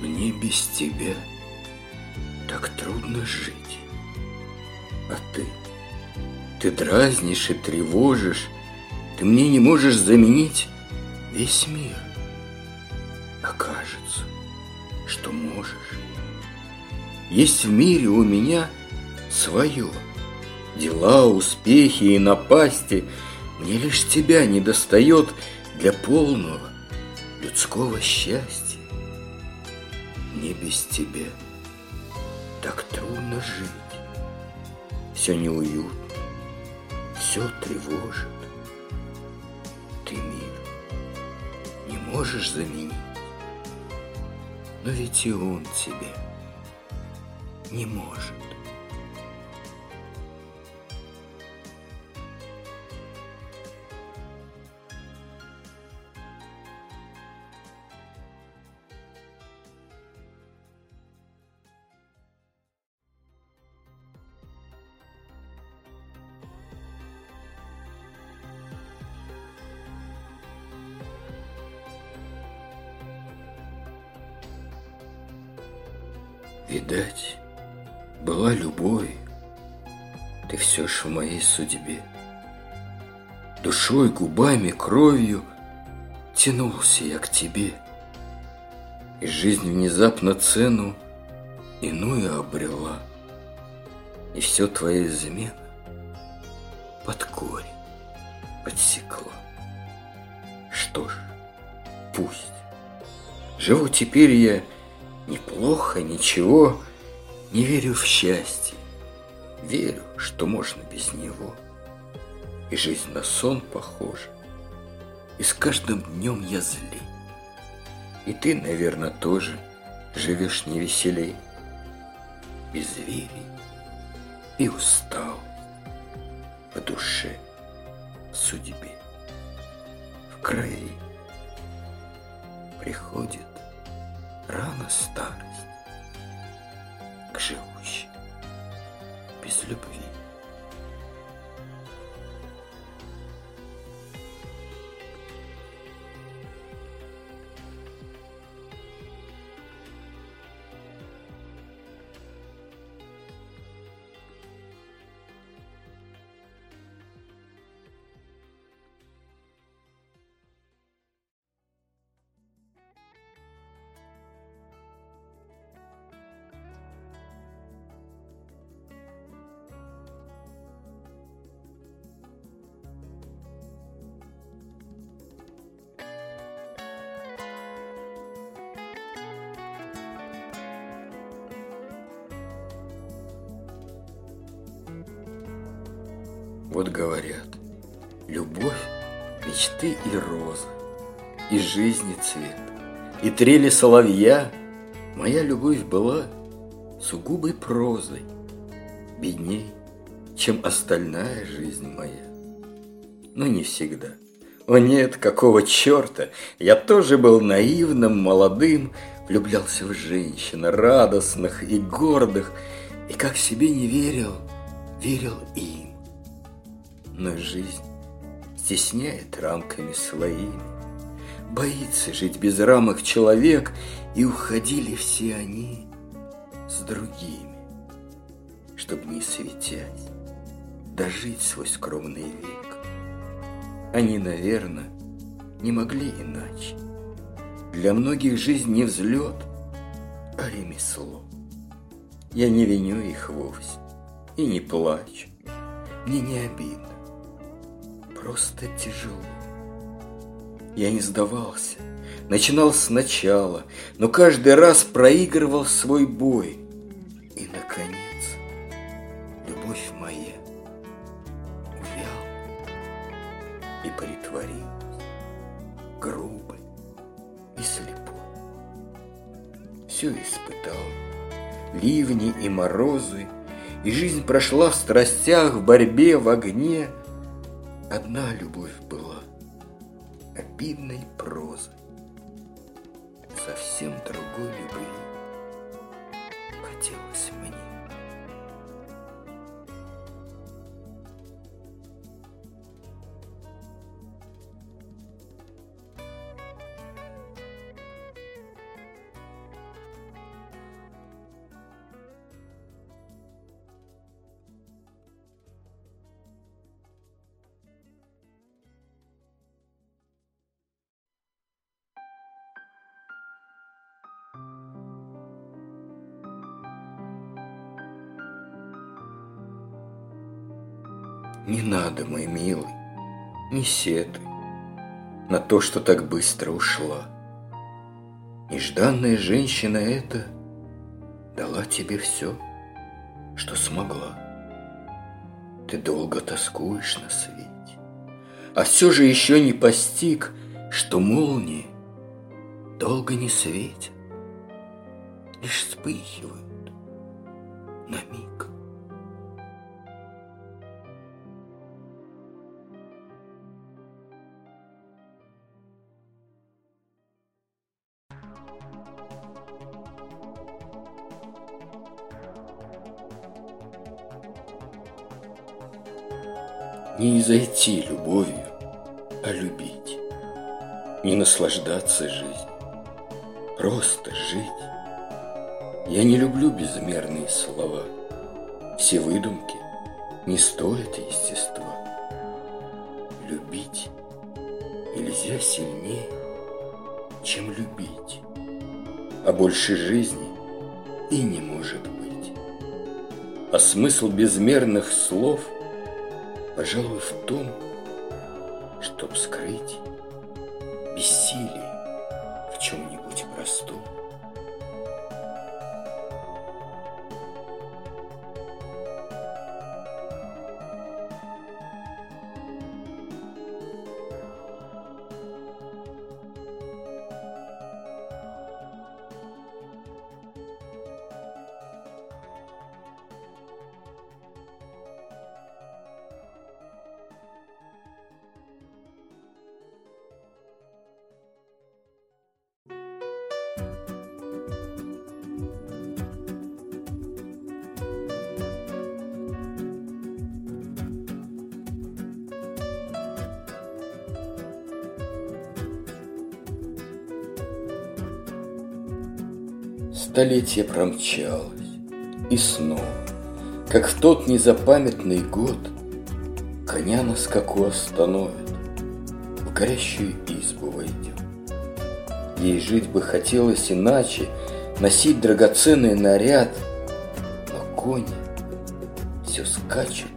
Мне без тебя так трудно жить. А ты, ты дразнишь и тревожишь, Ты мне не можешь заменить весь мир. А кажется, что можешь. Есть в мире у меня свое. Дела, успехи и напасти. Мне лишь тебя не достает для полного людского счастья. Мне без тебя так трудно жить. Все неуютно, все тревожит. Ты мир не можешь заменить, но ведь и он тебе не может. Видать, была любовь, ты все ж в моей судьбе. Душой, губами, кровью тянулся я к тебе. И жизнь внезапно цену иную обрела. И все твоя измена под корень подсекла. Что ж, пусть. Живу теперь я Неплохо, ничего. Не верю в счастье. Верю, что можно без него. И жизнь на сон похожа. И с каждым днем я злей. И ты, наверное, тоже живешь не веселей. Без веры и устал по душе, в судьбе, в крови приходит рано старость к живущим без любви. Вот говорят, любовь, мечты и розы, И жизни цвет, и трели соловья. Моя любовь была сугубой прозой, Бедней, чем остальная жизнь моя. Но не всегда. О нет, какого черта! Я тоже был наивным, молодым, Влюблялся в женщин, радостных и гордых, И как себе не верил, верил им но жизнь стесняет рамками своими. Боится жить без рамок человек, и уходили все они с другими, чтоб не светясь, дожить свой скромный век. Они, наверное, не могли иначе. Для многих жизнь не взлет, а ремесло. Я не виню их вовсе и не плачу, мне не обидно просто тяжело. Я не сдавался, начинал сначала, но каждый раз проигрывал свой бой. И, наконец, любовь моя увял и притворилась грубой и слепой. Все испытал, ливни и морозы, и жизнь прошла в страстях, в борьбе, в огне — Одна любовь была обидной прозой, совсем другой любви Не надо, мой милый, не сетуй на то, что так быстро ушла. Нежданная женщина эта дала тебе все, что смогла. Ты долго тоскуешь на свете, а все же еще не постиг, что молнии долго не светят, лишь вспыхивают на миг. Не изойти любовью, а любить. Не наслаждаться жизнью, просто жить. Я не люблю безмерные слова. Все выдумки не стоят естества. Любить нельзя сильнее, чем любить. А больше жизни и не может быть. А смысл безмерных слов – пожалуй, в том, чтоб скрыть бессилие в чем-нибудь простом. Столетие промчалось, и снова, как в тот незапамятный год, Коня на скаку остановит, в горящую избу войдет. Ей жить бы хотелось иначе, носить драгоценный наряд, но кони все скачут